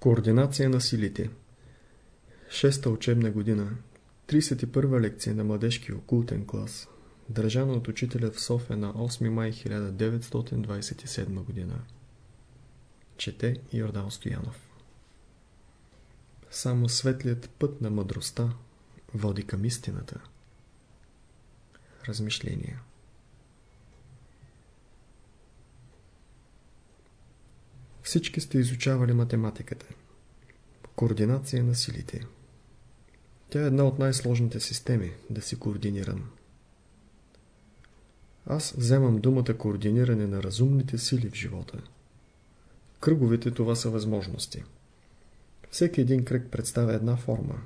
Координация на силите. Шеста учебна година. 31 лекция на младежки окултен клас. Държана от учителя в София на 8 май 1927 година. Чете Йордан Стоянов. Само светлият път на мъдростта води към истината. Размишления Всички сте изучавали математиката. Координация на силите. Тя е една от най-сложните системи да си координиран. Аз вземам думата координиране на разумните сили в живота. Кръговете това са възможности. Всеки един кръг представя една форма,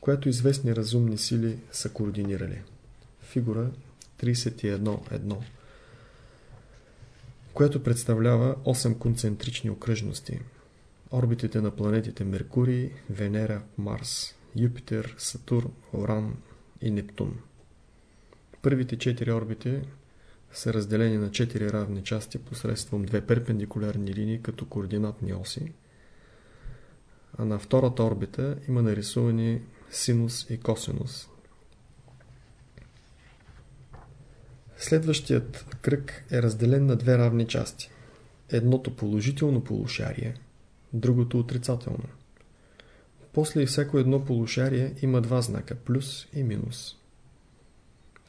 която известни разумни сили са координирали. Фигура 31.1 което представлява 8 концентрични окръжности. Орбитите на планетите Меркурий, Венера, Марс, Юпитер, Сатурн, Оран и Нептун. Първите 4 орбити са разделени на 4 равни части посредством две перпендикулярни линии като координатни оси, а на втората орбита има нарисувани синус и косинус, Следващият кръг е разделен на две равни части. Едното положително полушарие, другото отрицателно. После всяко едно полушарие има два знака – плюс и минус.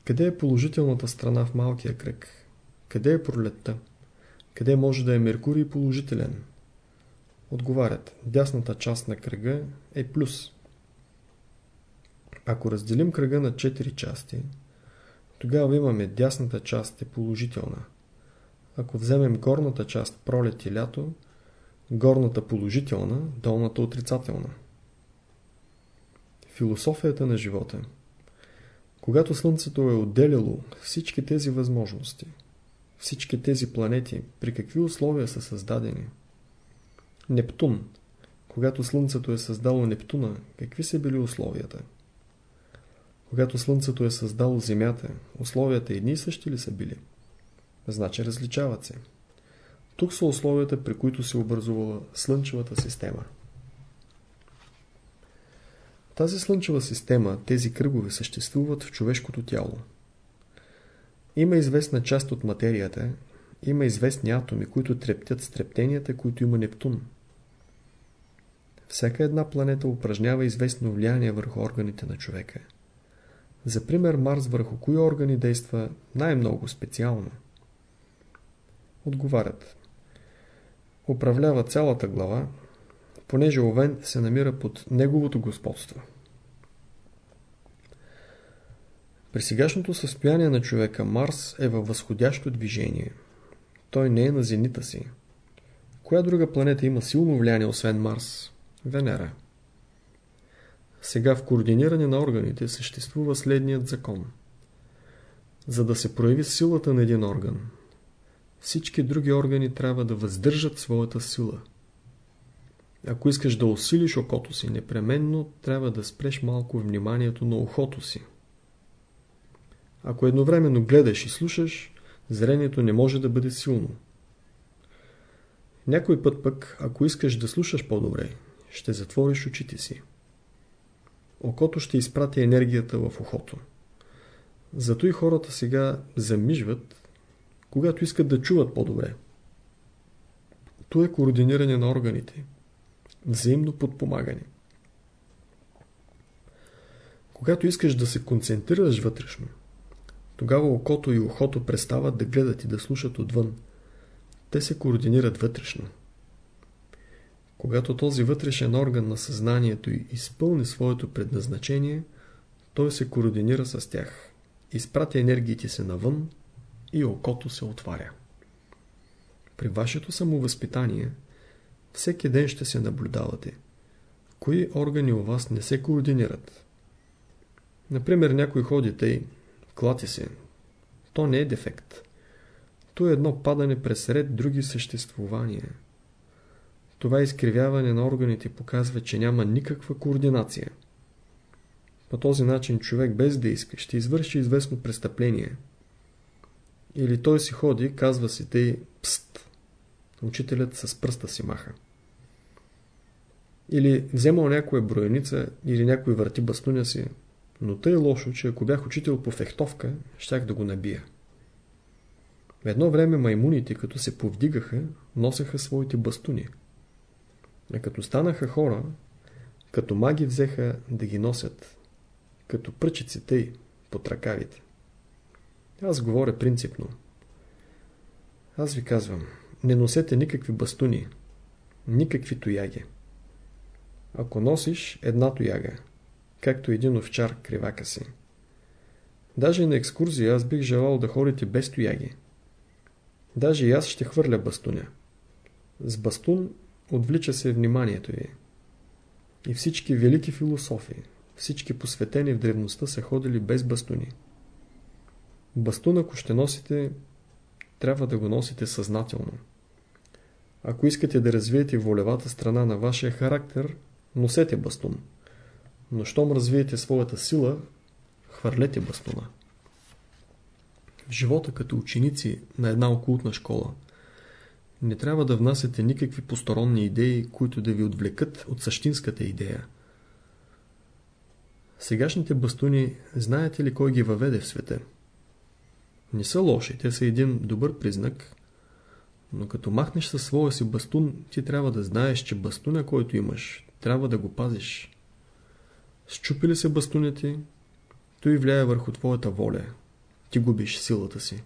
Къде е положителната страна в малкия кръг? Къде е пролетта? Къде може да е Меркурий положителен? Отговарят, дясната част на кръга е плюс. Ако разделим кръга на 4 части – тогава имаме дясната част е положителна. Ако вземем горната част пролет и лято, горната положителна, долната отрицателна. Философията на живота Когато Слънцето е отделяло всички тези възможности, всички тези планети, при какви условия са създадени? Нептун. Когато Слънцето е създало Нептуна, какви са били условията? Когато Слънцето е създало Земята, условията едни и същи ли са били? Значи различават се. Тук са условията, при които се образувала Слънчевата система. Тази Слънчева система, тези кръгове съществуват в човешкото тяло. Има известна част от материята, има известни атоми, които трептят с трептенията, които има Нептун. Всяка една планета упражнява известно влияние върху органите на човека – за пример Марс върху кои органи действа най-много специално? Отговарят. Управлява цялата глава, понеже Овен се намира под неговото господство. При сегашното състояние на човека Марс е във възходящо движение. Той не е на зенита си. Коя друга планета има силно влияние, освен Марс? Венера. Сега в координиране на органите съществува следният закон. За да се прояви силата на един орган, всички други органи трябва да въздържат своята сила. Ако искаш да усилиш окото си, непременно трябва да спреш малко вниманието на ухото си. Ако едновременно гледаш и слушаш, зрението не може да бъде силно. Някой път пък, ако искаш да слушаш по-добре, ще затвориш очите си окото ще изпрати енергията в ухото. Зато и хората сега замижват, когато искат да чуват по-добре. То е координиране на органите. Взаимно подпомагане. Когато искаш да се концентрираш вътрешно, тогава окото и ухото престават да гледат и да слушат отвън. Те се координират вътрешно. Когато този вътрешен орган на съзнанието изпълни своето предназначение, той се координира с тях. Изпратя енергиите се навън и окото се отваря. При вашето самовъзпитание всеки ден ще се наблюдавате. Кои органи у вас не се координират? Например, някой ходи тъй, клати се. То не е дефект. То е едно падане през ред други съществувания – това изкривяване на органите показва, че няма никаква координация. По този начин човек без да иска ще извърши известно престъпление. Или той си ходи, казва си тъй пст. Учителят с пръста си маха. Или вземал някоя броеница или някой върти бастуня си, но тъй лошо, че ако бях учител по фехтовка, щях да го набия. В едно време маймуните, като се повдигаха, носеха своите бастуни. А като станаха хора, като маги взеха да ги носят, като пръчици тъй, под ръкавите. Аз говоря принципно. Аз ви казвам, не носете никакви бастуни, никакви тояги. Ако носиш една тояга, както един овчар кривака си. Даже на екскурзия аз бих желал да ходите без тояги. Даже и аз ще хвърля бастуня. С бастун отвлича се вниманието ви. И всички велики философи, всички посветени в древността са ходили без бастуни. Бастун, ако ще носите, трябва да го носите съзнателно. Ако искате да развиете волевата страна на вашия характер, носете бастун. Но щом развиете своята сила, хвърлете бастуна. В живота като ученици на една окултна школа не трябва да внасяте никакви посторонни идеи, които да ви отвлекат от същинската идея. Сегашните бастуни, знаете ли кой ги въведе в света? Не са лоши, те са един добър признак, но като махнеш със своя си бастун, ти трябва да знаеш, че бастуна, който имаш, трябва да го пазиш. Счупи ли се бастуните, той влияе върху твоята воля. Ти губиш силата си.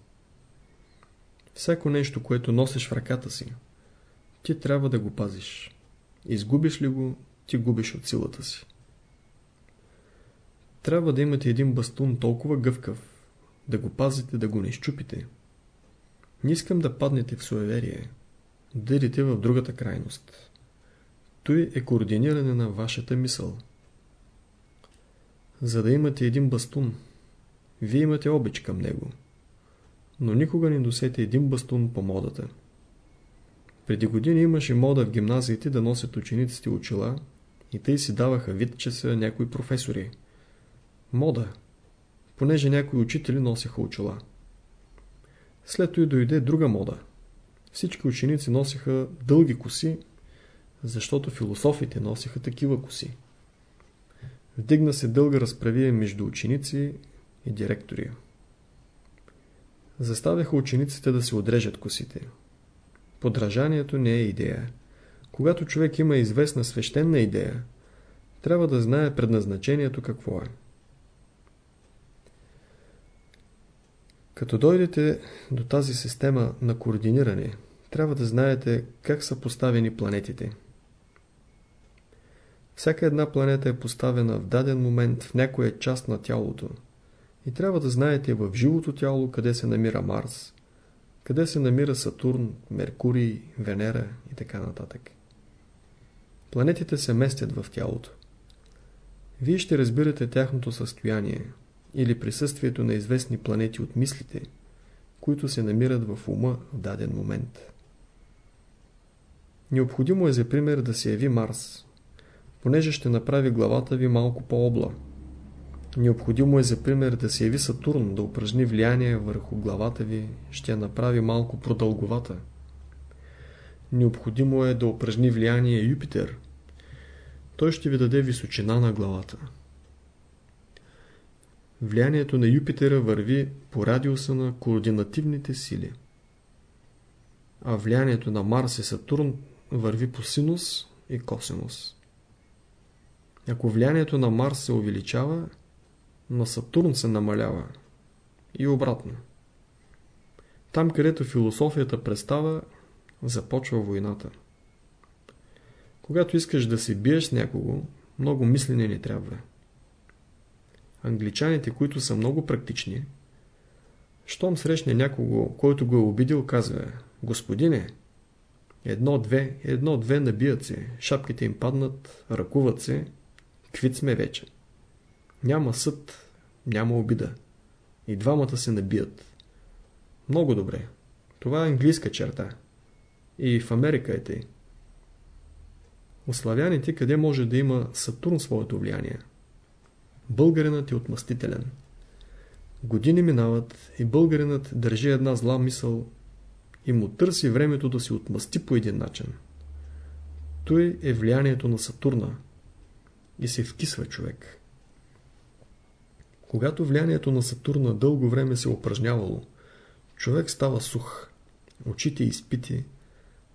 Всяко нещо, което носиш в ръката си, ти трябва да го пазиш. Изгубиш ли го, ти губиш от силата си. Трябва да имате един бастун толкова гъвкав, да го пазите, да го не изчупите. Не искам да паднете в суеверие, да идете в другата крайност. Той е координиране на вашата мисъл. За да имате един бастун, вие имате обич към него. Но никога не носете един бастун по модата. Преди години имаше мода в гимназиите да носят учениците очила и тъй си даваха вид, че са някои професори. Мода, понеже някои учители носеха очила. След това дойде друга мода. Всички ученици носиха дълги коси, защото философите носиха такива коси. Вдигна се дълга разправия между ученици и директори. Заставяха учениците да се отрежат косите. Подражанието не е идея. Когато човек има известна свещена идея, трябва да знае предназначението какво е. Като дойдете до тази система на координиране, трябва да знаете как са поставени планетите. Всяка една планета е поставена в даден момент в някоя част на тялото. И трябва да знаете в живото тяло къде се намира Марс, къде се намира Сатурн, Меркурий, Венера и така нататък. Планетите се местят в тялото. Вие ще разбирате тяхното състояние или присъствието на известни планети от мислите, които се намират в ума в даден момент. Необходимо е за пример да се яви Марс, понеже ще направи главата ви малко по-обла. Необходимо е за пример да се яви Сатурн, да упражни влияние върху главата ви, ще я направи малко продълговата. Необходимо е да упражни влияние Юпитер. Той ще ви даде височина на главата. Влиянието на Юпитера върви по радиуса на координативните сили. А влиянието на Марс и Сатурн върви по синус и косинус. Ако влиянието на Марс се увеличава, на Сатурн се намалява. И обратно. Там, където философията представа, започва войната. Когато искаш да се биеш с някого, много мислене не трябва. Англичаните, които са много практични, щом срещне някого, който го е обидил, казва Господине, едно-две, едно-две набият се, шапките им паднат, ръкуват се, квит сме вече. Няма съд, няма обида. И двамата се набият. Много добре. Това е английска черта. И в Америка е тъй. У славяните къде може да има Сатурн своето влияние? Българинът е отмъстителен. Години минават и българинът държи една зла мисъл и му търси времето да се отмъсти по един начин. Той е влиянието на Сатурна и се вкисва човек. Когато влиянието на Сатурна дълго време се е упражнявало, човек става сух, очите изпити,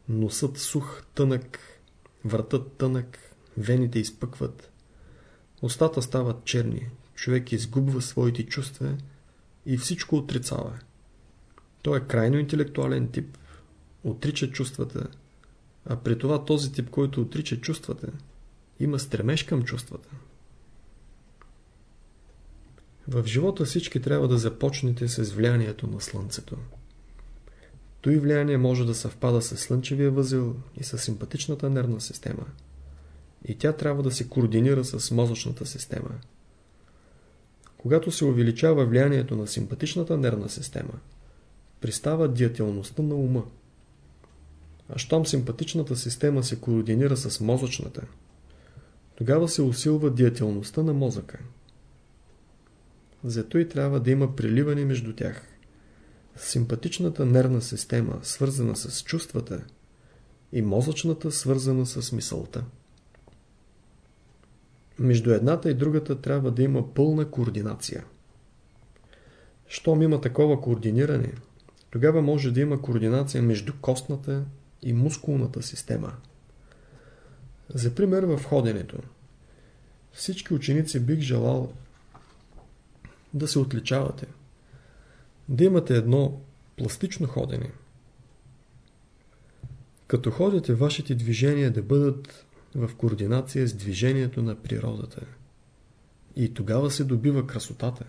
носът сух, тънък, вратът тънък, вените изпъкват, устата стават черни, човек изгубва своите чувства и всичко отрицава. Той е крайно интелектуален тип, отрича чувствата, а при това този тип, който отрича чувствата, има стремеж към чувствата. В живота всички трябва да започнете с влиянието на Слънцето. Той влияние може да съвпада с слънчевия възел и с симпатичната нервна система. И тя трябва да се координира с мозъчната система. Когато се увеличава влиянието на симпатичната нервна система, пристава диятелността на ума. А щом симпатичната система се координира с мозъчната, тогава се усилва диятелността на мозъка. Зато и трябва да има приливане между тях. Симпатичната нервна система, свързана с чувствата, и мозъчната, свързана с мисълта. Между едната и другата трябва да има пълна координация. Щом има такова координиране, тогава може да има координация между костната и мускулната система. За пример в ходенето. Всички ученици бих желал да се отличавате. Да имате едно пластично ходене. Като ходите, вашите движения да бъдат в координация с движението на природата. И тогава се добива красотата.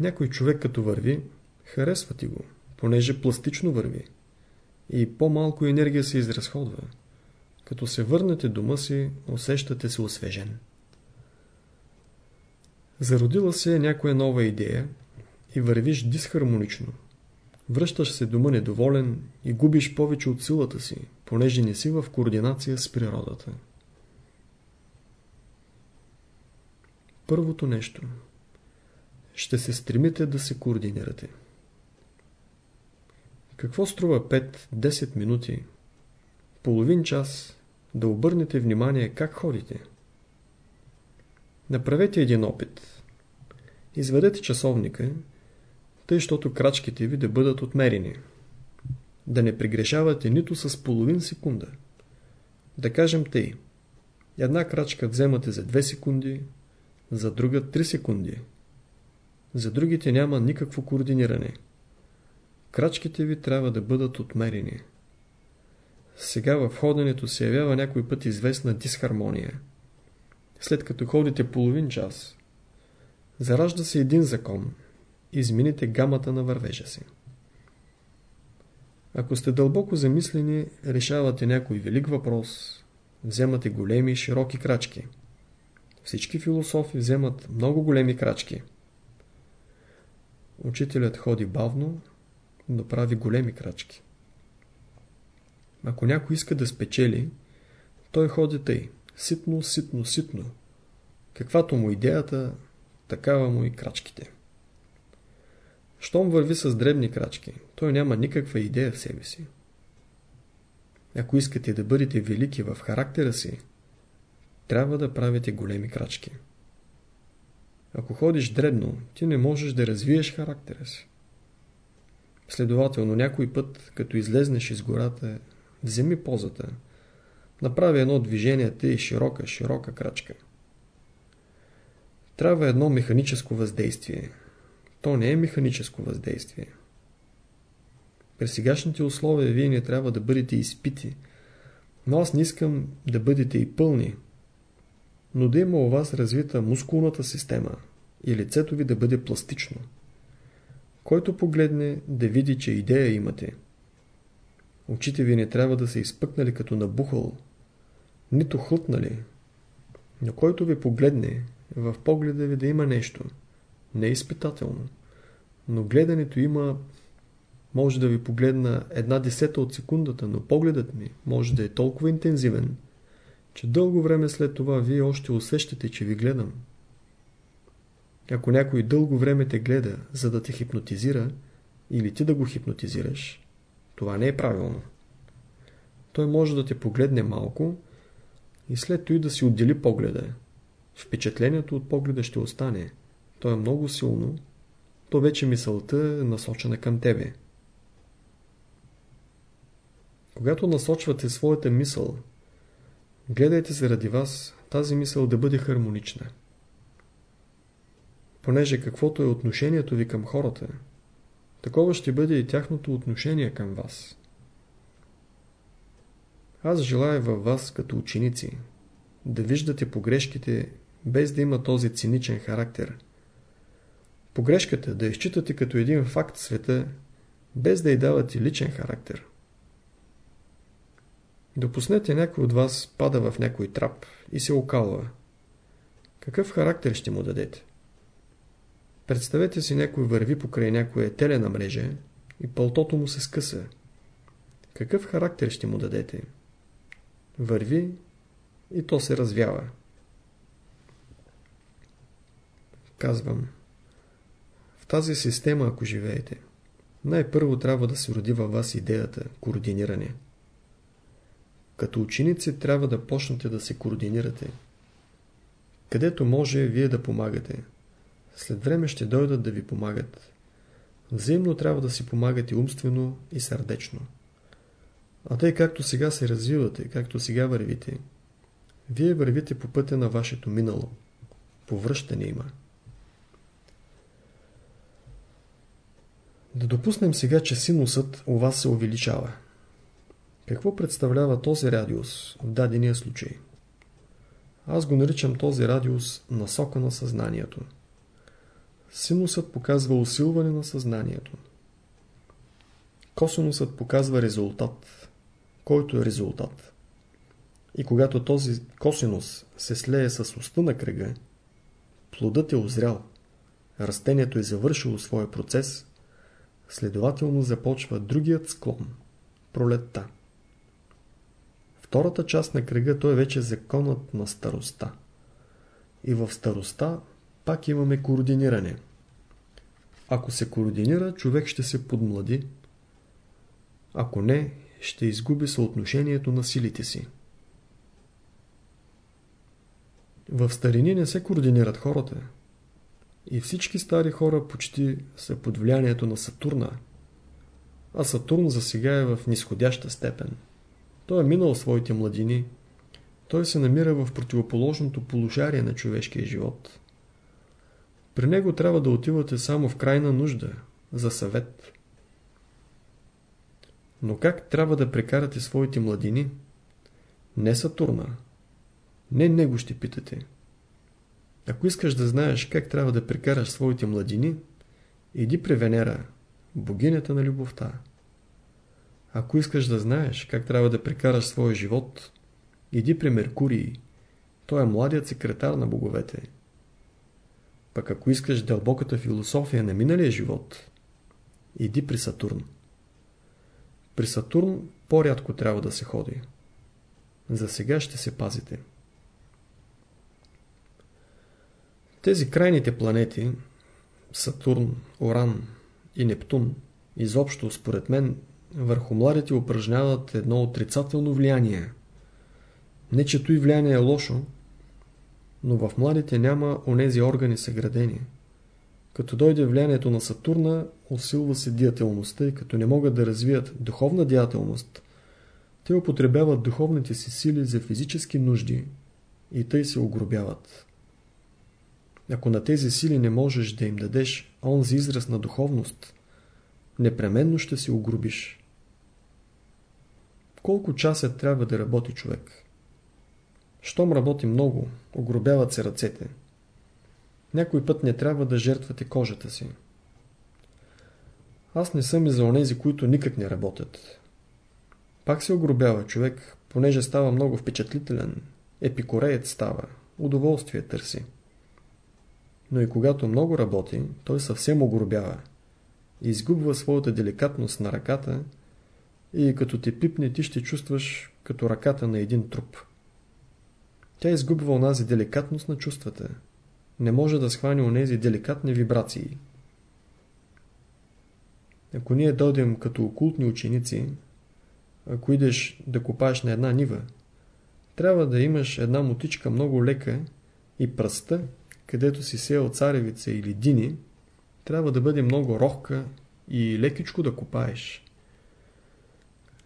Някой човек като върви, харесва ти го, понеже пластично върви. И по-малко енергия се изразходва. Като се върнете дома си, усещате се освежен. Зародила се някоя нова идея и вървиш дисхармонично. Връщаш се дома недоволен и губиш повече от силата си, понеже не си в координация с природата. Първото нещо. Ще се стремите да се координирате. Какво струва 5-10 минути, половин час да обърнете внимание как ходите? Направете един опит. Изведете часовника, тъй, щото крачките ви да бъдат отмерени. Да не пригрешавате нито с половин секунда. Да кажем тъй. Една крачка вземате за 2 секунди, за друга 3 секунди. За другите няма никакво координиране. Крачките ви трябва да бъдат отмерени. Сега в ходенето се явява някой път известна дисхармония. След като ходите половин час, заражда се един закон. Измените гамата на вървежа си. Ако сте дълбоко замислени, решавате някой велик въпрос, вземате големи широки крачки. Всички философи вземат много големи крачки. Учителят ходи бавно, но прави големи крачки. Ако някой иска да спечели, той ходи тъй. Ситно, ситно, ситно. Каквато му идеята, такава му и крачките. Щом върви с дребни крачки, той няма никаква идея в себе си. Ако искате да бъдете велики в характера си, трябва да правите големи крачки. Ако ходиш дребно, ти не можеш да развиеш характера си. Следователно, някой път, като излезнеш из гората, вземи позата, направи едно движение, тъй широка, широка крачка. Трябва едно механическо въздействие. То не е механическо въздействие. При сегашните условия вие не трябва да бъдете изпити, но аз не искам да бъдете и пълни, но да има у вас развита мускулната система и лицето ви да бъде пластично. Който погледне да види, че идея имате. Очите ви не трябва да се изпъкнали като набухал, нито хлътнали, но който ви погледне, в погледа ви да има нещо. Не е изпитателно. Но гледането има... Може да ви погледна една десета от секундата, но погледът ми може да е толкова интензивен, че дълго време след това вие още усещате, че ви гледам. Ако някой дълго време те гледа, за да те хипнотизира, или ти да го хипнотизираш, това не е правилно. той може да те погледне малко и след това да си отдели погледа. Впечатлението от погледа ще остане. То е много силно. То вече мисълта е насочена към тебе. Когато насочвате своята мисъл, гледайте заради вас тази мисъл да бъде хармонична. Понеже каквото е отношението ви към хората, такова ще бъде и тяхното отношение към вас. Аз желая във вас като ученици да виждате погрешките без да има този циничен характер. Погрешката да изчитате като един факт в света, без да й давате личен характер. Допуснете някой от вас пада в някой трап и се окалва. Какъв характер ще му дадете? Представете си някой върви покрай някоя телена мрежа и пълтото му се скъса. Какъв характер ще му дадете? Върви и то се развява. Казвам, в тази система ако живеете, най-първо трябва да се роди във вас идеята координиране. Като ученици трябва да почнете да се координирате. Където може, вие да помагате. След време ще дойдат да ви помагат. Взаимно трябва да си помагате умствено и сърдечно. А тъй както сега се развивате, както сега вървите, вие вървите по пътя на вашето минало. Повръщане има. Да допуснем сега, че синусът у вас се увеличава. Какво представлява този радиус в дадения случай? Аз го наричам този радиус насока на съзнанието. Синусът показва усилване на съзнанието. Косинусът показва резултат, който е резултат. И когато този косинус се слее с уста на кръга, плодът е озрял, растението е завършило своя процес, следователно започва другият склон – пролетта. Втората част на кръга той е вече законът на староста. И в староста пак имаме координиране. Ако се координира, човек ще се подмлади. Ако не, ще изгуби съотношението на силите си. В старини не се координират хората. И всички стари хора почти са под влиянието на Сатурна. А Сатурн за сега е в нисходяща степен. Той е минал своите младини. Той се намира в противоположното полушарие на човешкия живот. При него трябва да отивате само в крайна нужда, за съвет. Но как трябва да прекарате своите младини? Не Сатурна. Не него ще питате. Ако искаш да знаеш как трябва да прекараш своите младини, иди при Венера, богинята на любовта. Ако искаш да знаеш как трябва да прекараш своя живот, иди при Меркурий. Той е младият секретар на боговете. Пък ако искаш дълбоката философия на миналия живот, иди при Сатурн. При Сатурн по-рядко трябва да се ходи. За сега ще се пазите. Тези крайните планети, Сатурн, Оран и Нептун, изобщо, според мен, върху младите упражняват едно отрицателно влияние. Не, че и влияние е лошо, но в младите няма онези органи съградени. Като дойде влиянието на Сатурна, усилва се диятелността и като не могат да развият духовна диятелност, те употребяват духовните си сили за физически нужди и тъй се огробяват. Ако на тези сили не можеш да им дадеш онзи израз на духовност, непременно ще се огрубиш. Колко часа трябва да работи човек? Щом работи много, огробяват се ръцете. Някой път не трябва да жертвате кожата си. Аз не съм и за онези, които никак не работят. Пак се огробява човек, понеже става много впечатлителен. Епикореец става, удоволствие търси. Но и когато много работи, той съвсем огробява. Изгубва своята деликатност на ръката и като те пипне ти ще чувстваш като ръката на един труп. Тя изгубва онази деликатност на чувствата. Не може да схване онези деликатни вибрации. Ако ние дойдем като окултни ученици, ако идеш да копаеш на една нива, трябва да имаш една мотичка много лека и пръста, където си сеял царевица или дини, трябва да бъде много рохка и лекичко да копаеш.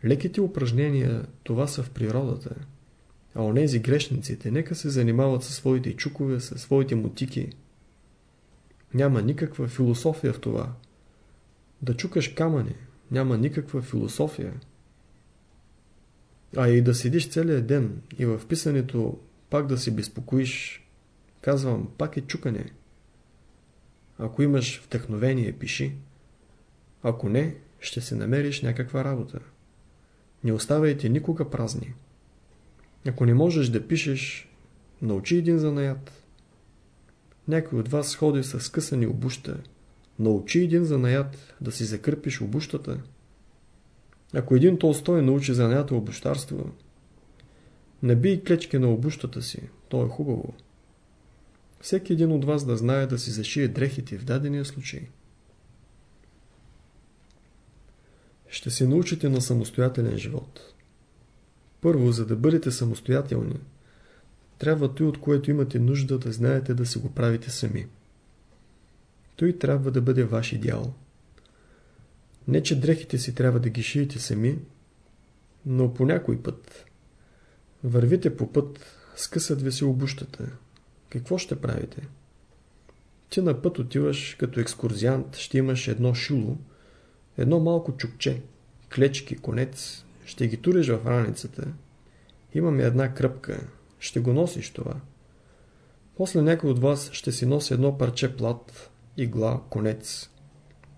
Леките упражнения това са в природата, а онези грешниците нека се занимават със своите чукове, със своите мутики. Няма никаква философия в това. Да чукаш камъни, няма никаква философия. А и да седиш целият ден и в писането пак да се безпокоиш, казвам, пак е чукане. Ако имаш вдъхновение, пиши. Ако не, ще се намериш някаква работа. Не оставайте никога празни. Ако не можеш да пишеш, научи един занаят. Някой от вас ходи с скъсани обуща. Научи един занаят да си закърпиш обущата. Ако един Толстой научи занаята обущарство, наби клечки на обущата си, то е хубаво. Всеки един от вас да знае да си зашие дрехите в дадения случай. Ще се научите на самостоятелен живот. Първо, за да бъдете самостоятелни, трябва той, от което имате нужда да знаете да си го правите сами. Той трябва да бъде ваш идеал. Не, че дрехите си трябва да ги шиете сами, но по някой път. Вървите по път, скъсат ви се обущата. Какво ще правите? Ти на път отиваш като екскурзиант, ще имаш едно шило, едно малко чукче, клечки, конец, ще ги туриш в раницата. Имаме една кръпка, ще го носиш това. После някой от вас ще си носи едно парче плат, игла, конец.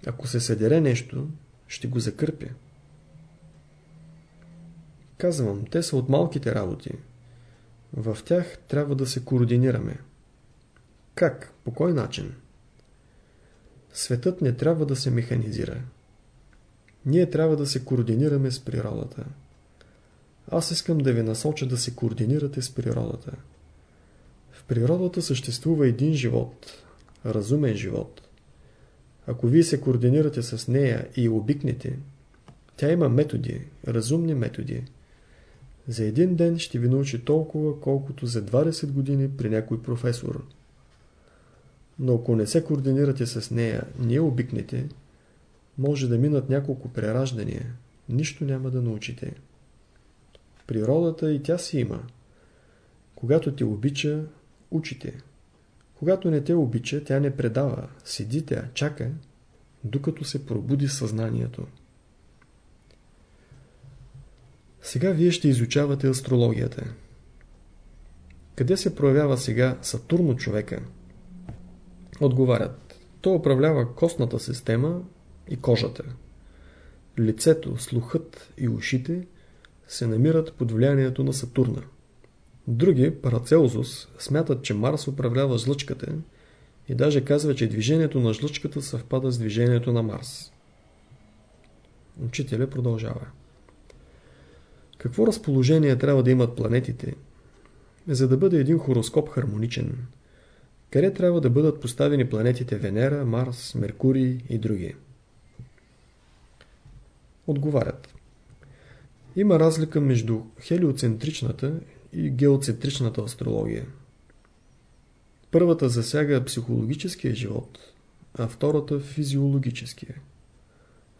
Ако се съдере нещо, ще го закърпя. Казвам, те са от малките работи. В тях трябва да се координираме. Как? По кой начин? Светът не трябва да се механизира. Ние трябва да се координираме с природата. Аз искам да ви насоча да се координирате с природата. В природата съществува един живот, разумен живот. Ако вие се координирате с нея и обикнете, тя има методи, разумни методи. За един ден ще ви научи толкова, колкото за 20 години при някой професор. Но ако не се координирате с нея, не обикнете, може да минат няколко прераждания, нищо няма да научите. Природата и тя си има. Когато те обича, учите. Когато не те обича, тя не предава. Седи тя, чака, докато се пробуди съзнанието. Сега вие ще изучавате астрологията. Къде се проявява сега Сатурно човека? Отговарят. Той управлява костната система и кожата. Лицето, слухът и ушите се намират под влиянието на Сатурна. Други, Парацелзус, смятат, че Марс управлява жлъчката и даже казва, че движението на жлъчката съвпада с движението на Марс. Учителя продължава. Какво разположение трябва да имат планетите, за да бъде един хороскоп хармоничен? Къде трябва да бъдат поставени планетите Венера, Марс, Меркурий и други? Отговарят. Има разлика между хелиоцентричната и геоцентричната астрология. Първата засяга психологическия живот, а втората физиологическия.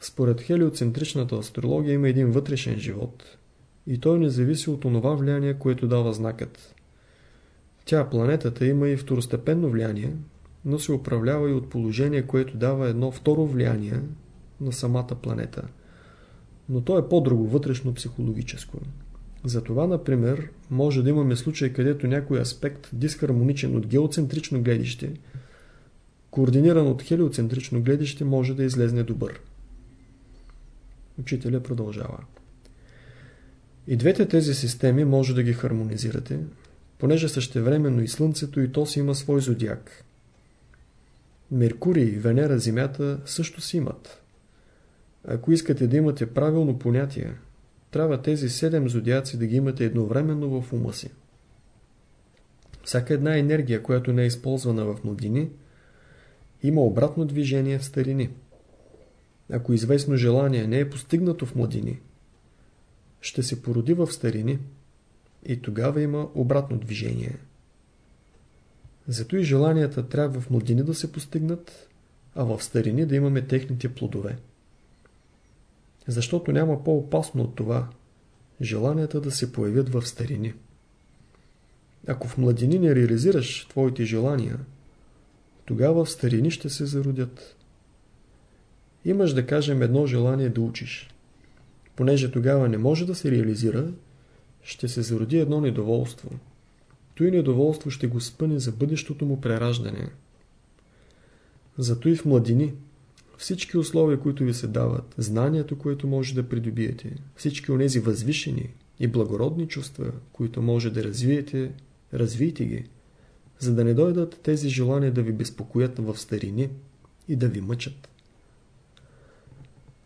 Според хелиоцентричната астрология има един вътрешен живот и той не зависи от онова влияние, което дава знакът. Тя, планетата, има и второстепенно влияние, но се управлява и от положение, което дава едно второ влияние на самата планета. Но то е по-друго, вътрешно-психологическо. Затова, например, може да имаме случай, където някой аспект, дисхармоничен от геоцентрично гледище, координиран от хелиоцентрично гледище, може да излезне добър. Учителя продължава. И двете тези системи може да ги хармонизирате, понеже същевременно и Слънцето и то си има свой зодиак. Меркурий, Венера, Земята също си имат. Ако искате да имате правилно понятие, трябва тези седем зодиаци да ги имате едновременно в ума си. Всяка една енергия, която не е използвана в младини, има обратно движение в старини. Ако известно желание не е постигнато в младини, ще се породи в старини и тогава има обратно движение. Зато и желанията трябва в младини да се постигнат, а в старини да имаме техните плодове. Защото няма по-опасно от това желанията да се появят в старини. Ако в младини не реализираш твоите желания, тогава в старини ще се зародят. Имаш да кажем едно желание да учиш. Понеже тогава не може да се реализира, ще се зароди едно недоволство. Той недоволство ще го спъне за бъдещото му прераждане. Зато и в младини всички условия, които ви се дават, знанието, което може да придобиете, всички онези възвишени и благородни чувства, които може да развиете, развийте ги, за да не дойдат тези желания да ви безпокоят в старини и да ви мъчат.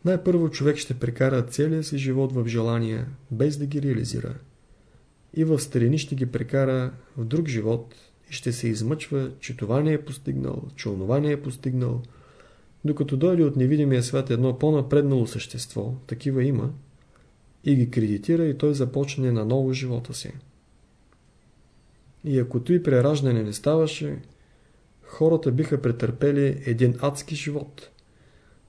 Най-първо човек ще прекара целия си живот в желания, без да ги реализира. И в старини ще ги прекара в друг живот и ще се измъчва, че това не е постигнал, че онова не е постигнал, докато дойде от невидимия свят едно по-напреднало същество, такива има, и ги кредитира и той започне на ново живота си. И ако той прераждане не ставаше, хората биха претърпели един адски живот.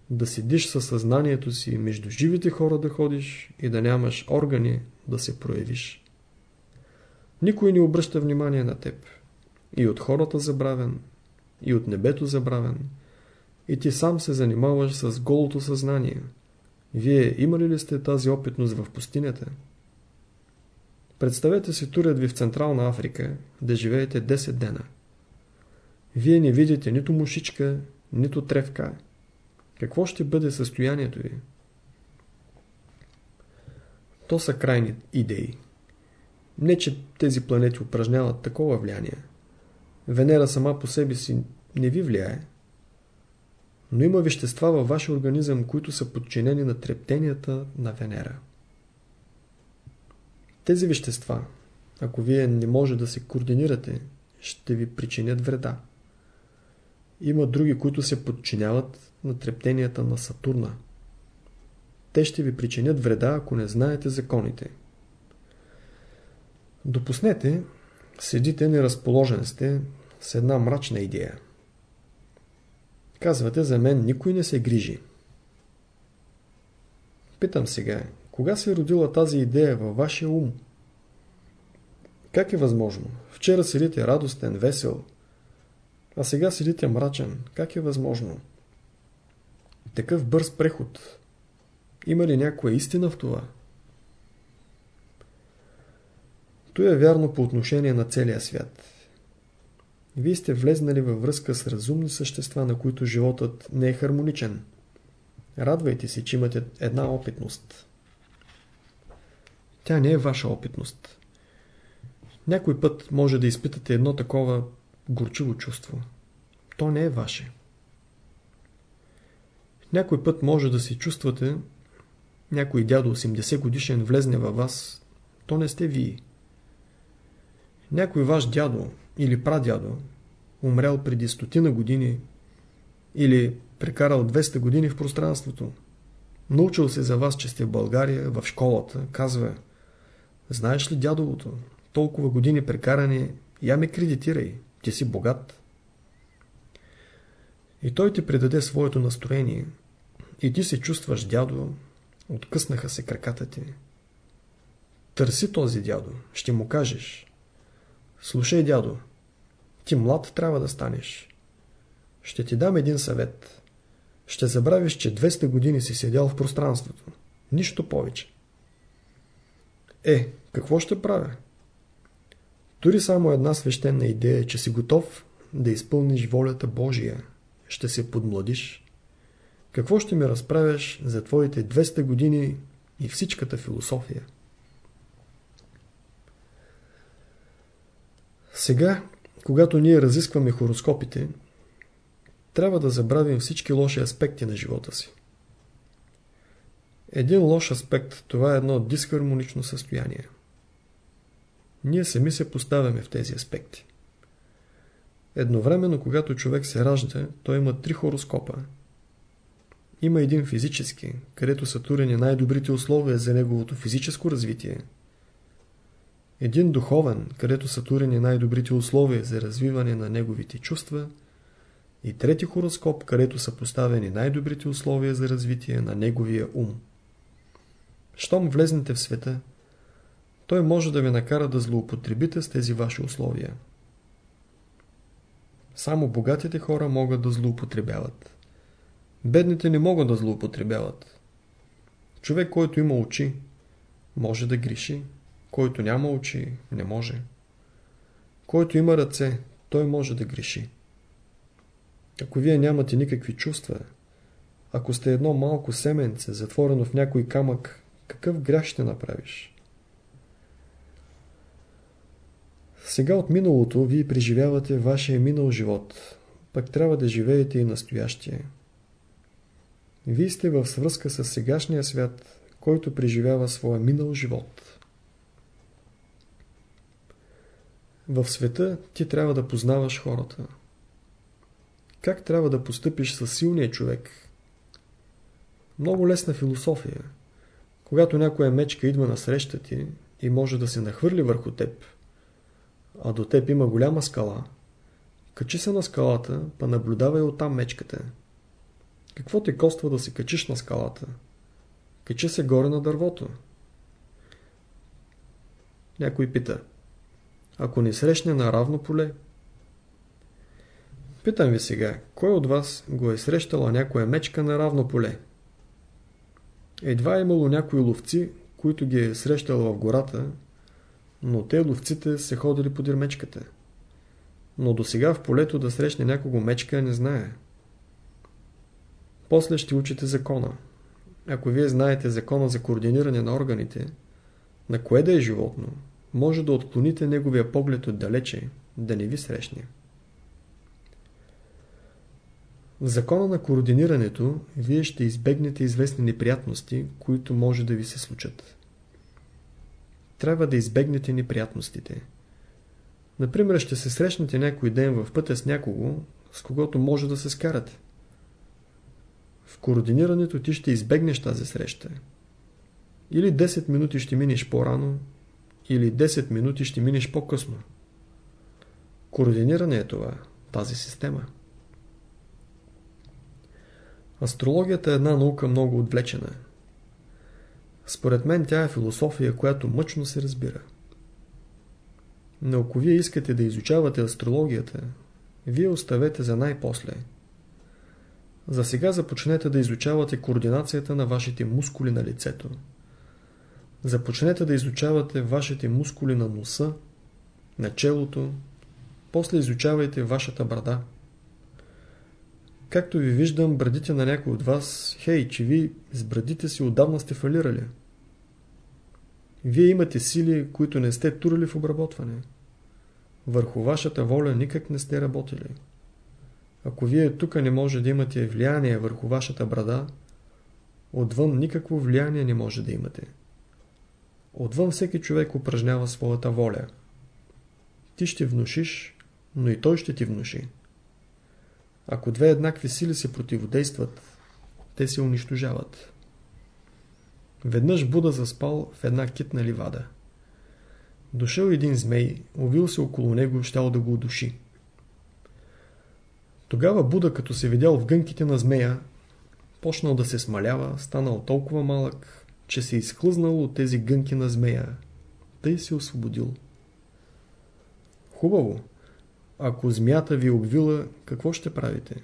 Да седиш със съзнанието си между живите хора да ходиш и да нямаш органи да се проявиш. Никой не обръща внимание на теб. И от хората забравен, и от небето забравен, и ти сам се занимаваш с голото съзнание. Вие имали ли сте тази опитност в пустинята? Представете си турят ви в Централна Африка, да живеете 10 дена. Вие не видите нито мушичка, нито тревка. Какво ще бъде състоянието ви? То са крайни идеи. Не, че тези планети упражняват такова влияние. Венера сама по себе си не ви влияе, но има вещества във вашия организъм, които са подчинени на трептенията на Венера. Тези вещества, ако вие не може да се координирате, ще ви причинят вреда. Има други, които се подчиняват на трептенията на Сатурна. Те ще ви причинят вреда, ако не знаете законите. Допуснете, седите неразположен сте с една мрачна идея. Казвате, за мен никой не се грижи. Питам сега, кога се е родила тази идея във вашия ум? Как е възможно? Вчера седите радостен, весел, а сега седите мрачен. Как е възможно? Такъв бърз преход. Има ли някоя истина в това? То е вярно по отношение на целия свят. Вие сте влезнали във връзка с разумни същества, на които животът не е хармоничен. Радвайте се, че имате една опитност. Тя не е ваша опитност. Някой път може да изпитате едно такова горчиво чувство. То не е ваше. Някой път може да се чувствате някой дядо 80 годишен влезне във вас. То не сте вие. Някой ваш дядо или прадядо умрял преди стотина години или прекарал 200 години в пространството. Научил се за вас, че сте в България, в школата, казва Знаеш ли дядовото? Толкова години прекарани, я ме кредитирай, ти си богат. И той ти предаде своето настроение и ти се чувстваш дядо, откъснаха се краката ти. Търси този дядо, ще му кажеш. Слушай, дядо, ти млад трябва да станеш. Ще ти дам един съвет. Ще забравиш, че 200 години си седял в пространството. Нищо повече. Е, какво ще правя? Дори само една свещена идея, че си готов да изпълниш волята Божия, ще се подмладиш. Какво ще ми разправяш за твоите 200 години и всичката философия? Сега, когато ние разискваме хороскопите, трябва да забравим всички лоши аспекти на живота си. Един лош аспект, това е едно дисхармонично състояние. Ние сами се поставяме в тези аспекти. Едновременно, когато човек се ражда, той има три хороскопа. Има един физически, където са турени най-добрите условия за неговото физическо развитие. Един духовен, където са турени най-добрите условия за развиване на неговите чувства. И трети хороскоп, където са поставени най-добрите условия за развитие на неговия ум. Щом влезнете в света, той може да ви накара да злоупотребите с тези ваши условия. Само богатите хора могат да злоупотребяват. Бедните не могат да злоупотребяват. Човек, който има очи, може да греши. Който няма очи, не може. Който има ръце, той може да греши. Ако вие нямате никакви чувства, ако сте едно малко семенце, затворено в някой камък, какъв грях ще направиш? Сега от миналото вие преживявате вашия минал живот, пък трябва да живеете и настоящия. Вие сте в свръзка с сегашния свят, който преживява своя минал живот. В света ти трябва да познаваш хората. Как трябва да постъпиш с силния човек? Много лесна философия. Когато някоя мечка идва на среща ти и може да се нахвърли върху теб, а до теб има голяма скала, качи се на скалата, па наблюдавай оттам мечката. Какво ти коства да се качиш на скалата? Качи се горе на дървото. Някой пита. Ако не срещне на равно поле? Питам ви сега, кой от вас го е срещала някоя мечка на равно поле? Едва е имало някои ловци, които ги е срещал в гората, но те ловците се ходили подир мечката. Но до сега в полето да срещне някого мечка не знае. После ще учите закона. Ако вие знаете закона за координиране на органите, на кое да е животно, може да отклоните неговия поглед отдалече, да не ви срещне. В закона на координирането вие ще избегнете известни неприятности, които може да ви се случат. Трябва да избегнете неприятностите. Например, ще се срещнете някой ден в пътя с някого, с когото може да се скарате. В координирането ти ще избегнеш тази среща. Или 10 минути ще минеш по-рано, или 10 минути ще минеш по-късно. Координиране е това, тази система. Астрологията е една наука много отвлечена. Според мен тя е философия, която мъчно се разбира. Но ако вие искате да изучавате астрологията, вие оставете за най-после. За сега започнете да изучавате координацията на вашите мускули на лицето. Започнете да изучавате вашите мускули на носа, на челото, после изучавайте вашата брада. Както ви виждам, брадите на някой от вас, хей, че ви с брадите си отдавна сте фалирали. Вие имате сили, които не сте турили в обработване. Върху вашата воля никак не сте работили. Ако вие тук не може да имате влияние върху вашата брада, отвън никакво влияние не може да имате. Отвън всеки човек упражнява своята воля. Ти ще внушиш, но и той ще ти внуши. Ако две еднакви сили се противодействат, те се унищожават. Веднъж Буда заспал в една китна ливада. Дошъл един змей, увил се около него, щял да го удуши. Тогава Буда, като се видял в гънките на змея, почнал да се смалява, станал толкова малък, че се изхлъзнал от тези гънки на змея. Тъй се освободил. Хубаво. Ако змията ви е обвила, какво ще правите?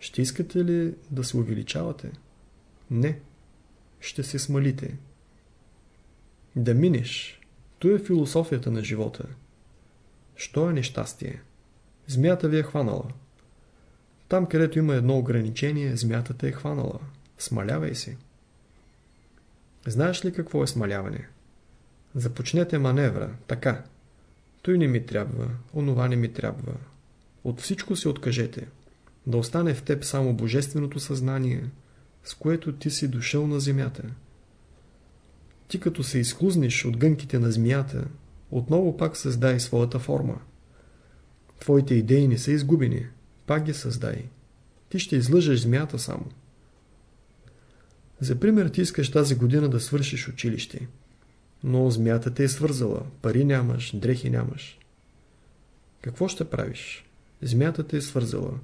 Ще искате ли да се увеличавате? Не. Ще се смалите. Да минеш. То е философията на живота. Що е нещастие? Змията ви е хванала. Там, където има едно ограничение, змята те е хванала. Смалявай се. Знаеш ли какво е смаляване? Започнете маневра, така. Той не ми трябва, онова не ми трябва. От всичко се откажете. Да остане в теб само божественото съзнание, с което ти си дошъл на земята. Ти като се изклузнеш от гънките на змията, отново пак създай своята форма. Твоите идеи не са изгубени, пак ги създай. Ти ще излъжеш змията само. За пример ти искаш тази година да свършиш училище. Но змията те е свързала. Пари нямаш, дрехи нямаш. Какво ще правиш? Змията те е свързала.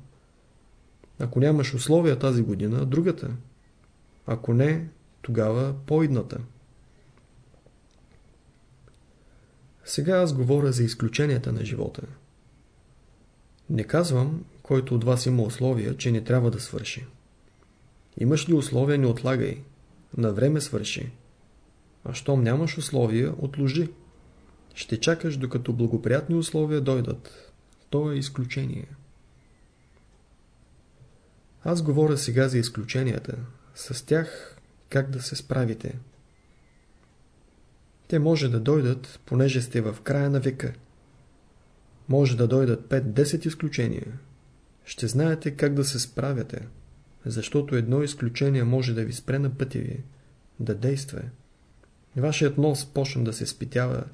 Ако нямаш условия тази година, другата. Ако не, тогава по-идната. Сега аз говоря за изключенията на живота. Не казвам, който от вас има условия, че не трябва да свърши. Имаш ли условия, не отлагай. На време свърши. А щом нямаш условия, отложи. Ще чакаш, докато благоприятни условия дойдат. То е изключение. Аз говоря сега за изключенията. С тях как да се справите. Те може да дойдат, понеже сте в края на века. Може да дойдат 5-10 изключения. Ще знаете как да се справяте, защото едно изключение може да ви спре на пътя ви, да действа. Вашият нос почне да се спитява.